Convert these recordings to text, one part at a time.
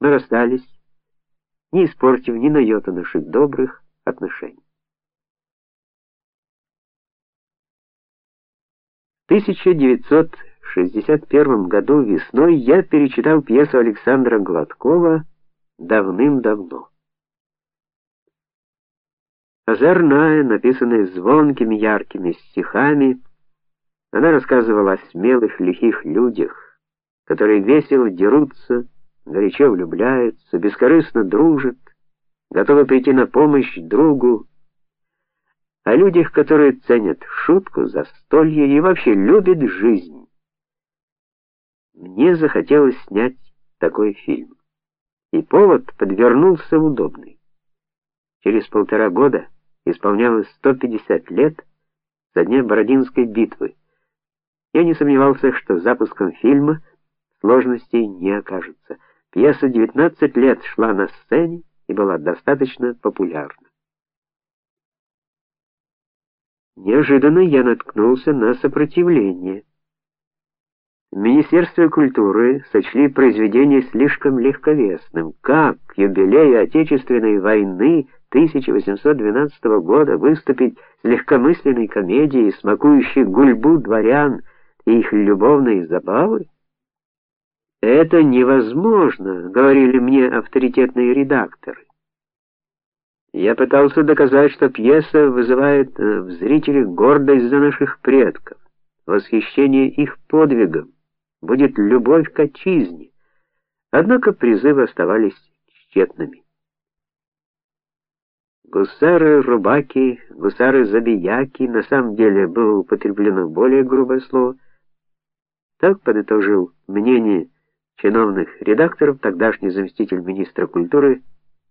Мы расстались, не испортив ни на йоту наших добрых отношений. В 1961 году весной я перечитал пьесу Александра Гладкова давным-давно. Озорная, написанная звонкими яркими стихами, она рассказывала о смелых лихих людях, которые весело дерутся, горячо влюбляются, бескорыстно дружат, готовы прийти на помощь другу, о людях, которые ценят шутку, застолье и вообще любят жизнь. Мне захотелось снять такой фильм. И повод подвернулся удобный. Через полтора года исполнялось 150 лет со дня Бородинской битвы. Я не сомневался, что запуском фильма сложностей не окажется. Пьеса 19 лет шла на сцене и была достаточно популярна. Неожиданно я наткнулся на сопротивление. В Министерстве культуры сочли произведение слишком легковесным. Как к юбилею Отечественной войны 1812 года выступить с легкомысленной комедией, смакующей гульбу дворян и их любовные забавы? Это невозможно, говорили мне авторитетные редакторы. Я пытался доказать, что пьеса вызывает э, в зрителях гордость за наших предков, восхищение их подвигом, будет любовь к отчизне. Однако призывы оставались тщетными. Гусары-рубаки, гусары-забияки, на самом деле было употреблено более грубое слово. Так подытожил мнение чиновных редакторов тогдашний заместитель министра культуры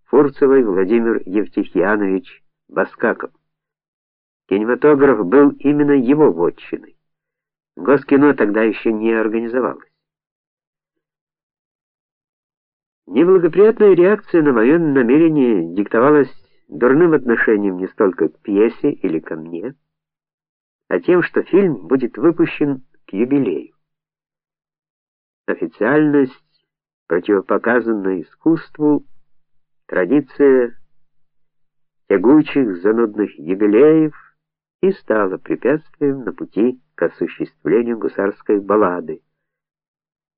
Фурцевой Владимир Евтихианович Баскаков. Кинематограф был именно его вотчиной. Госкино тогда еще не организовалось. Неблагоприятная реакция на мое намерение диктовалась дурным отношением не столько к пьесе или ко мне, а тем, что фильм будет выпущен к юбилею. Официальность противопоказана искусству, традиция тягучих занудных юбилеев и стала препятствием на пути к осуществлению гусарской баллады.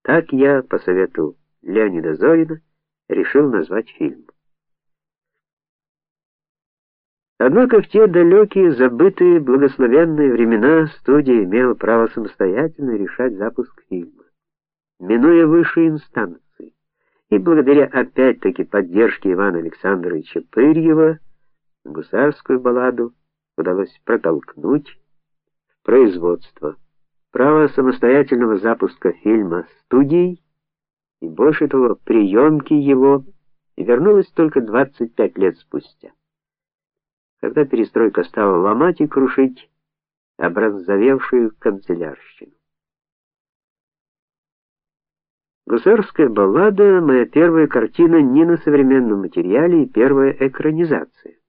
Так я, по совету Леонида Зорина, решил назвать фильм. Однако в те далекие, забытые, благословенные времена студия имела право самостоятельно решать запуск фильма, минуя высшие инстанции. И благодаря опять-таки поддержке Ивана Александровича Пырьева гусарскую балладу удалось протолкнуть в производство. Право самостоятельного запуска фильма студией и больше того, приемки его вернулось только 25 лет спустя когда перестройка стала ломать и крушить образовевшую канцелярщину. Гусарская баллада моя первая картина не на современном материале и первая экранизация.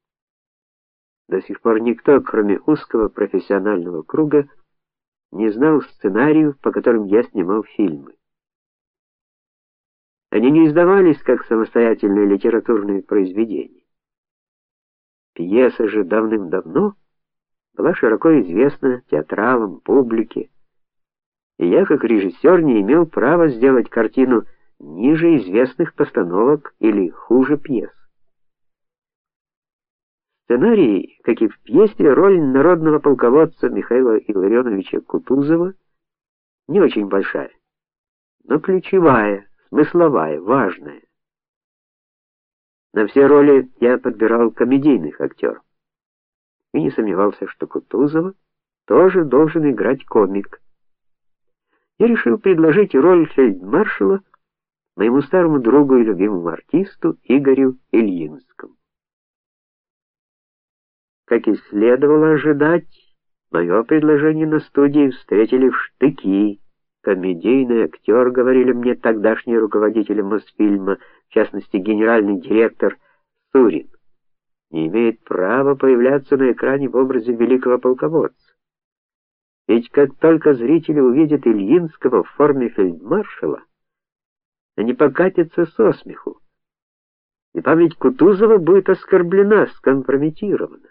До сих пор никто, кроме узкого профессионального круга, не знал сценариев, по которым я снимал фильмы. Они не издавались как самостоятельные литературные произведения. Пьеса же давным-давно была широко известна театралам, публике, и я как режиссер не имел права сделать картину ниже известных постановок или хуже пьес. Сценарий, как и в пьесе, роль народного полководца Михаила Илларионовича Кутузова не очень большая, но ключевая, смысловая, важная. На все роли я подбирал комедийных актеров. И не сомневался, что Кутузова тоже должен играть комик. Я решил предложить роль фельдмаршала моему старому другу и любимому артисту Игорю Ильинскому. Как и следовало ожидать, мое предложение на студии встретили в штыки. Комедийный актер, говорили мне тогдашние руководители Мосфильма, в частности, генеральный директор Сурин, не имеет права появляться на экране в образе великого полководца. Ведь как только зрители увидят Ильинского в форме фельдмаршала, они покатятся со смеху. И память Кутузова будет оскорблена, скомпрометирована.